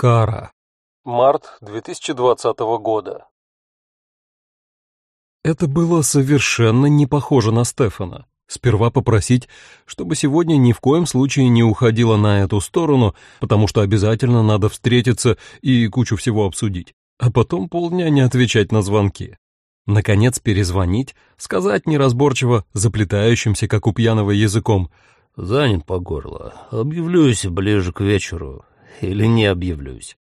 Кара. Март 2020 года. Это было совершенно не похоже на Стефана. Сперва попросить, чтобы сегодня ни в коем случае не уходила на эту сторону, потому что обязательно надо встретиться и кучу всего обсудить, а потом полдня не отвечать на звонки. Наконец перезвонить, сказать неразборчиво, заплетающимся, как у пьяного языком. «Занят по горло. Объявлюсь ближе к вечеру или не объявлюсь.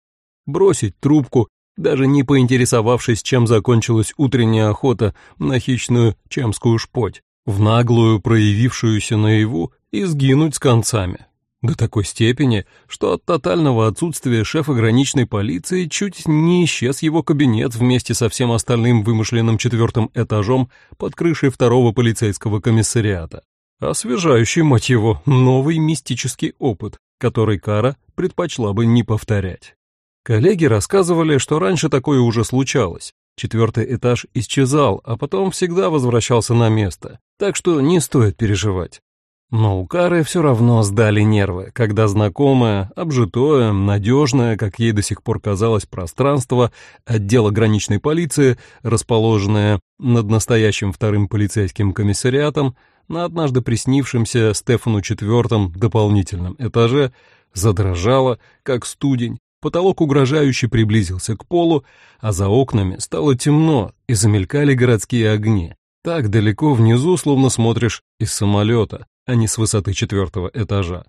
Бросить трубку, даже не поинтересовавшись, чем закончилась утренняя охота на хищную чемскую шпоть, в наглую проявившуюся наяву и сгинуть с концами. До такой степени, что от тотального отсутствия шефа граничной полиции чуть не исчез его кабинет вместе со всем остальным вымышленным четвертым этажом под крышей второго полицейского комиссариата. Освежающий, мать его, новый мистический опыт, который Кара предпочла бы не повторять. Коллеги рассказывали, что раньше такое уже случалось. Четвертый этаж исчезал, а потом всегда возвращался на место, так что не стоит переживать. Но у Кары все равно сдали нервы, когда знакомое, обжитое, надежное, как ей до сих пор казалось, пространство отдела граничной полиции, расположенное над настоящим вторым полицейским комиссариатом, на однажды приснившемся Стефану четвертом дополнительном этаже, задрожало, как студень, потолок угрожающе приблизился к полу, а за окнами стало темно и замелькали городские огни. Так далеко внизу, словно смотришь из самолета, а не с высоты четвертого этажа.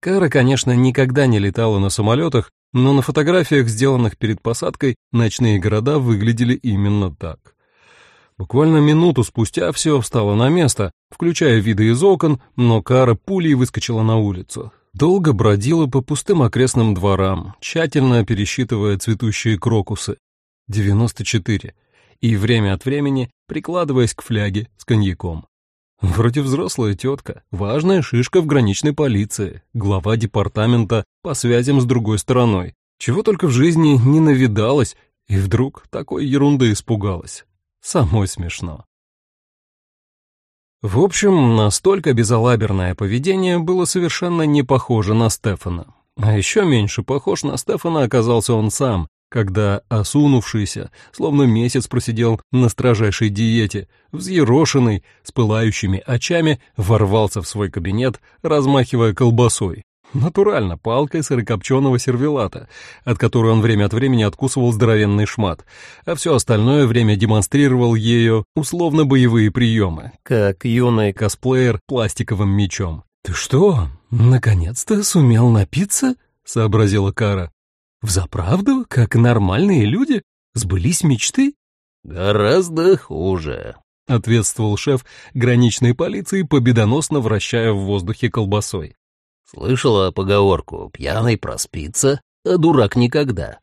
Кара, конечно, никогда не летала на самолетах, но на фотографиях, сделанных перед посадкой, ночные города выглядели именно так. Буквально минуту спустя все встало на место, включая виды из окон, но Кара пулей выскочила на улицу. Долго бродила по пустым окрестным дворам, тщательно пересчитывая цветущие крокусы. 94. И время от времени прикладываясь к фляге с коньяком. Вроде взрослая тетка, важная шишка в граничной полиции, глава департамента по связям с другой стороной. Чего только в жизни не навидалась, и вдруг такой ерунды испугалась. Самой смешно. В общем, настолько безалаберное поведение было совершенно не похоже на Стефана. А еще меньше похож на Стефана оказался он сам, когда осунувшийся, словно месяц просидел на строжайшей диете, взъерошенный, с пылающими очами, ворвался в свой кабинет, размахивая колбасой. Натурально, палкой сырокопченого сервелата, от которой он время от времени откусывал здоровенный шмат, а все остальное время демонстрировал ею условно-боевые приемы, как юный косплеер пластиковым мечом. «Ты что, наконец-то сумел напиться?» — сообразила Кара. «Взаправду, как нормальные люди? Сбылись мечты?» «Гораздо хуже», — ответствовал шеф граничной полиции, победоносно вращая в воздухе колбасой. Слышала поговорку «пьяный проспится, а дурак никогда».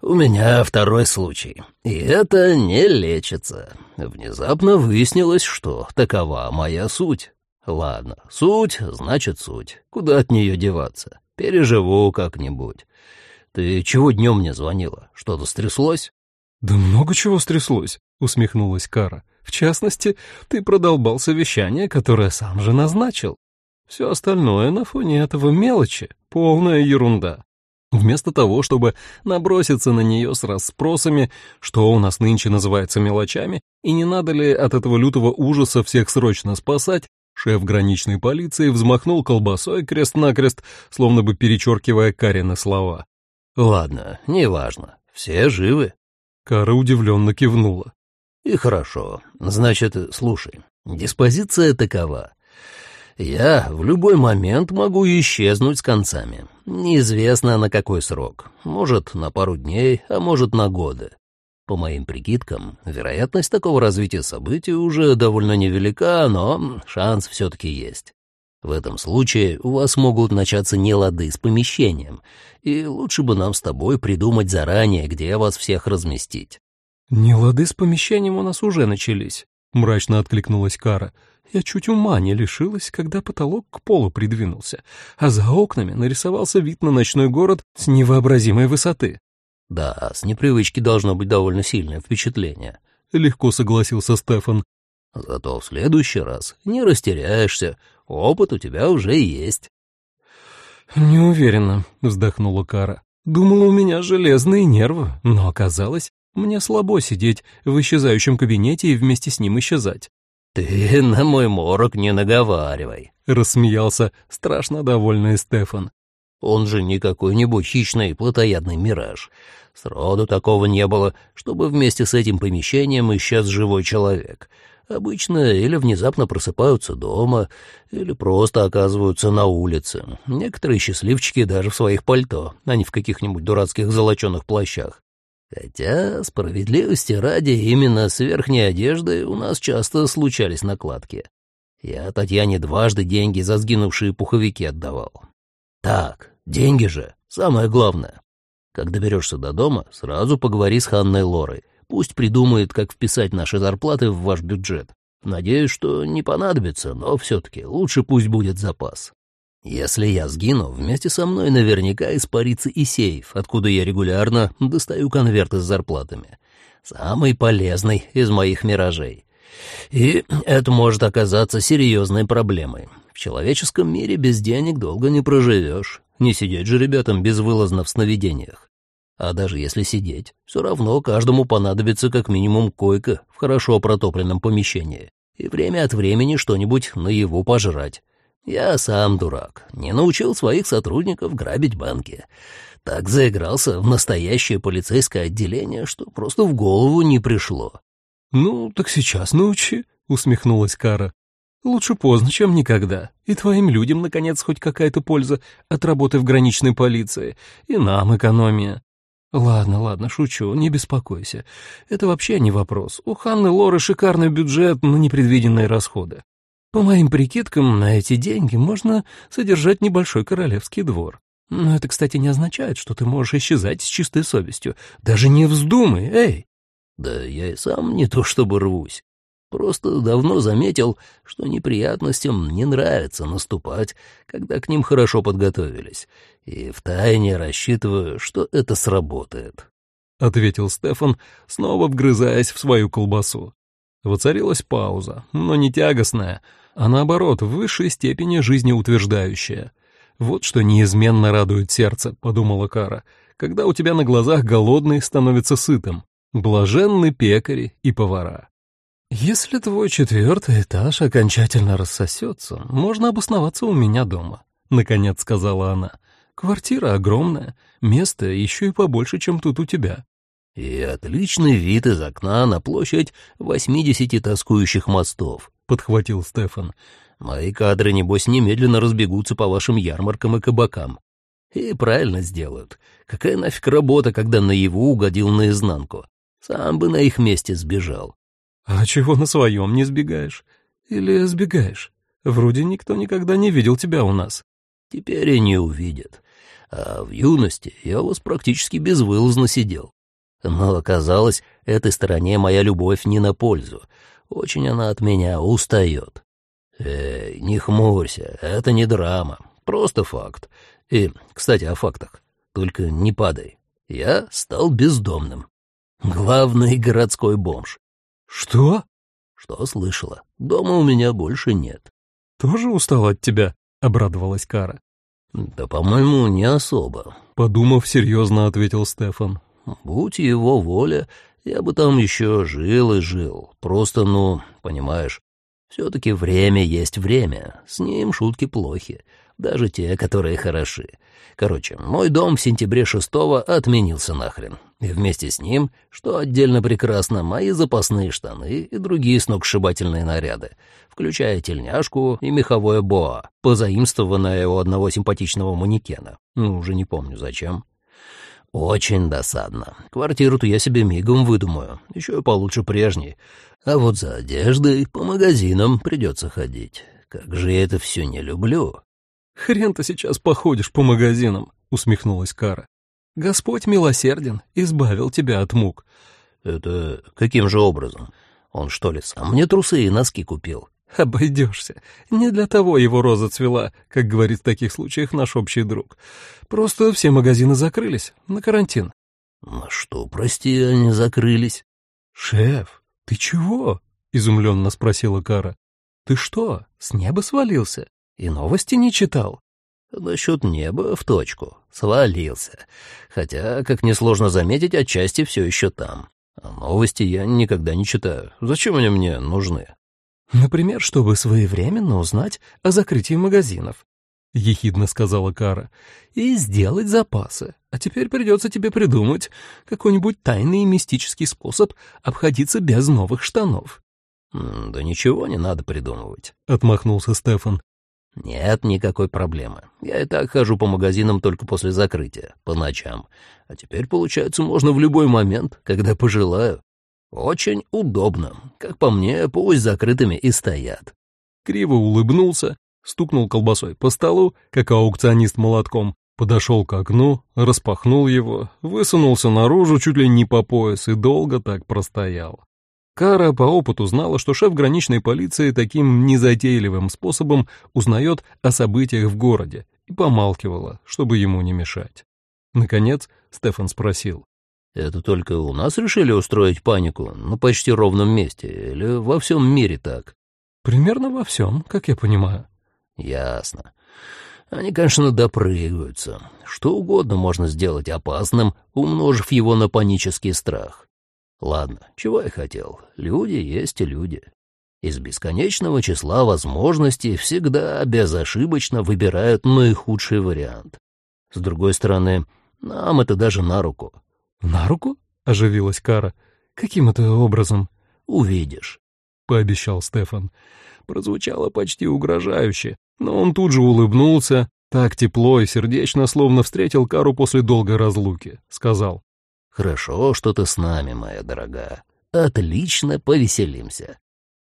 У меня второй случай, и это не лечится. Внезапно выяснилось, что такова моя суть. Ладно, суть значит суть. Куда от нее деваться? Переживу как-нибудь. Ты чего днем мне звонила? Что-то стряслось? Да много чего стряслось, усмехнулась Кара. В частности, ты продолбал совещание, которое сам же назначил. Все остальное на фоне этого мелочи — полная ерунда. Вместо того, чтобы наброситься на нее с расспросами, что у нас нынче называется мелочами, и не надо ли от этого лютого ужаса всех срочно спасать, шеф граничной полиции взмахнул колбасой крест-накрест, словно бы перечеркивая Карины слова. «Ладно, неважно. Все живы?» Кара удивленно кивнула. «И хорошо. Значит, слушай, диспозиция такова. Я в любой момент могу исчезнуть с концами. Неизвестно на какой срок. Может, на пару дней, а может, на годы. По моим прикидкам, вероятность такого развития событий уже довольно невелика, но шанс все-таки есть. В этом случае у вас могут начаться нелады с помещением, и лучше бы нам с тобой придумать заранее, где вас всех разместить. «Нелады с помещением у нас уже начались», — мрачно откликнулась Кара. Я чуть ума не лишилась, когда потолок к полу придвинулся, а за окнами нарисовался вид на ночной город с невообразимой высоты. «Да, с непривычки должно быть довольно сильное впечатление», — легко согласился Стефан. «Зато в следующий раз не растеряешься, опыт у тебя уже есть». «Не уверена», — вздохнула Кара. Думала, у меня железные нервы, но оказалось, мне слабо сидеть в исчезающем кабинете и вместе с ним исчезать. «Ты на мой морок не наговаривай», — рассмеялся страшно довольный Стефан. «Он же не какой-нибудь хищный плотоядный мираж. Сроду такого не было, чтобы вместе с этим помещением исчез живой человек. Обычно или внезапно просыпаются дома, или просто оказываются на улице. Некоторые счастливчики даже в своих пальто, а не в каких-нибудь дурацких золоченых плащах. Хотя, справедливости ради, именно с верхней одежды у нас часто случались накладки. Я Татьяне дважды деньги за сгинувшие пуховики отдавал. Так, деньги же, самое главное. Как доберешься до дома, сразу поговори с Ханной Лорой. Пусть придумает, как вписать наши зарплаты в ваш бюджет. Надеюсь, что не понадобится, но все-таки лучше пусть будет запас. Если я сгину, вместе со мной наверняка испарится и сейф, откуда я регулярно достаю конверты с зарплатами. Самый полезный из моих миражей. И это может оказаться серьезной проблемой. В человеческом мире без денег долго не проживешь. Не сидеть же ребятам безвылазно в сновидениях. А даже если сидеть, все равно каждому понадобится как минимум койка в хорошо протопленном помещении и время от времени что-нибудь на его пожрать. Я сам дурак, не научил своих сотрудников грабить банки. Так заигрался в настоящее полицейское отделение, что просто в голову не пришло. «Ну, так сейчас научи», — усмехнулась Кара. «Лучше поздно, чем никогда. И твоим людям, наконец, хоть какая-то польза от работы в граничной полиции. И нам экономия». «Ладно, ладно, шучу, не беспокойся. Это вообще не вопрос. У Ханны Лоры шикарный бюджет на непредвиденные расходы. По моим прикидкам, на эти деньги можно содержать небольшой королевский двор. Но это, кстати, не означает, что ты можешь исчезать с чистой совестью. Даже не вздумай, эй!» «Да я и сам не то чтобы рвусь. Просто давно заметил, что неприятностям не нравится наступать, когда к ним хорошо подготовились, и втайне рассчитываю, что это сработает», — ответил Стефан, снова вгрызаясь в свою колбасу. Воцарилась пауза, но не тягостная, а наоборот, в высшей степени жизнеутверждающая. «Вот что неизменно радует сердце», — подумала Кара, «когда у тебя на глазах голодный становится сытым, блаженны пекари и повара». «Если твой четвертый этаж окончательно рассосется, можно обосноваться у меня дома», — наконец сказала она. «Квартира огромная, место еще и побольше, чем тут у тебя. «И отличный вид из окна на площадь восьмидесяти тоскующих мостов», — подхватил Стефан. «Мои кадры, небось, немедленно разбегутся по вашим ярмаркам и кабакам. И правильно сделают. Какая нафиг работа, когда наяву угодил наизнанку? Сам бы на их месте сбежал». «А чего на своем не сбегаешь? Или сбегаешь? Вроде никто никогда не видел тебя у нас». «Теперь и не увидят. А в юности я у вас практически безвылазно сидел. Но оказалось, этой стороне моя любовь не на пользу. Очень она от меня устает. Эй, не хмурься, это не драма, просто факт. И, кстати, о фактах. Только не падай. Я стал бездомным. Главный городской бомж. Что? Что слышала? Дома у меня больше нет. Тоже устал от тебя? Обрадовалась Кара. Да, по-моему, не особо. Подумав, серьезно ответил Стефан. Будь его воля, я бы там еще жил и жил. Просто, ну, понимаешь, все-таки время есть время. С ним шутки плохи, даже те, которые хороши. Короче, мой дом в сентябре шестого отменился нахрен. И вместе с ним, что отдельно прекрасно, мои запасные штаны и другие сногсшибательные наряды, включая тельняшку и меховое боа, позаимствованное у одного симпатичного манекена. Ну, уже не помню зачем. Очень досадно. Квартиру-то я себе мигом выдумаю, еще и получше прежней. А вот за одеждой по магазинам придется ходить. Как же я это все не люблю. Хрен ты сейчас походишь по магазинам, усмехнулась Кара. Господь милосерден, избавил тебя от мук. Это каким же образом? Он что ли сам мне трусы и носки купил? Обойдешься. Не для того его роза цвела, как говорит в таких случаях наш общий друг. Просто все магазины закрылись на карантин. На что, прости, они закрылись? Шеф, ты чего? Изумленно спросила Кара. Ты что, с неба свалился? И новости не читал? Насчет неба в точку. Свалился. Хотя, как несложно заметить, отчасти все еще там. А новости я никогда не читаю. Зачем они мне нужны? Например, чтобы своевременно узнать о закрытии магазинов, — ехидно сказала Кара, — и сделать запасы. А теперь придется тебе придумать какой-нибудь тайный мистический способ обходиться без новых штанов. — Да ничего не надо придумывать, — отмахнулся Стефан. «Нет никакой проблемы. Я и так хожу по магазинам только после закрытия, по ночам. А теперь, получается, можно в любой момент, когда пожелаю. Очень удобно. Как по мне, пусть закрытыми и стоят». Криво улыбнулся, стукнул колбасой по столу, как аукционист молотком, подошел к окну, распахнул его, высунулся наружу чуть ли не по пояс и долго так простоял. Кара по опыту знала, что шеф граничной полиции таким незатейливым способом узнает о событиях в городе и помалкивала, чтобы ему не мешать. Наконец Стефан спросил. «Это только у нас решили устроить панику на почти ровном месте или во всем мире так?» «Примерно во всем, как я понимаю». «Ясно. Они, конечно, допрыгаются. Что угодно можно сделать опасным, умножив его на панический страх. Ладно, чего я хотел? Люди есть и люди. Из бесконечного числа возможностей всегда безошибочно выбирают наихудший вариант. С другой стороны, нам это даже на руку. «На руку?» — оживилась Кара. «Каким это образом?» «Увидишь», — пообещал Стефан. Прозвучало почти угрожающе, но он тут же улыбнулся, так тепло и сердечно, словно встретил Кару после долгой разлуки. Сказал, Хорошо, что ты с нами, моя дорогая. Отлично повеселимся.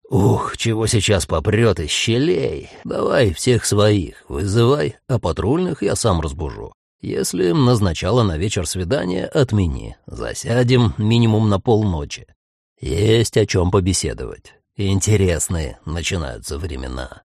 Ух, чего сейчас попрет из щелей. Давай всех своих вызывай, а патрульных я сам разбужу. Если назначала на вечер свидание, отмени. Засядем минимум на полночи. Есть о чем побеседовать. Интересные начинаются времена.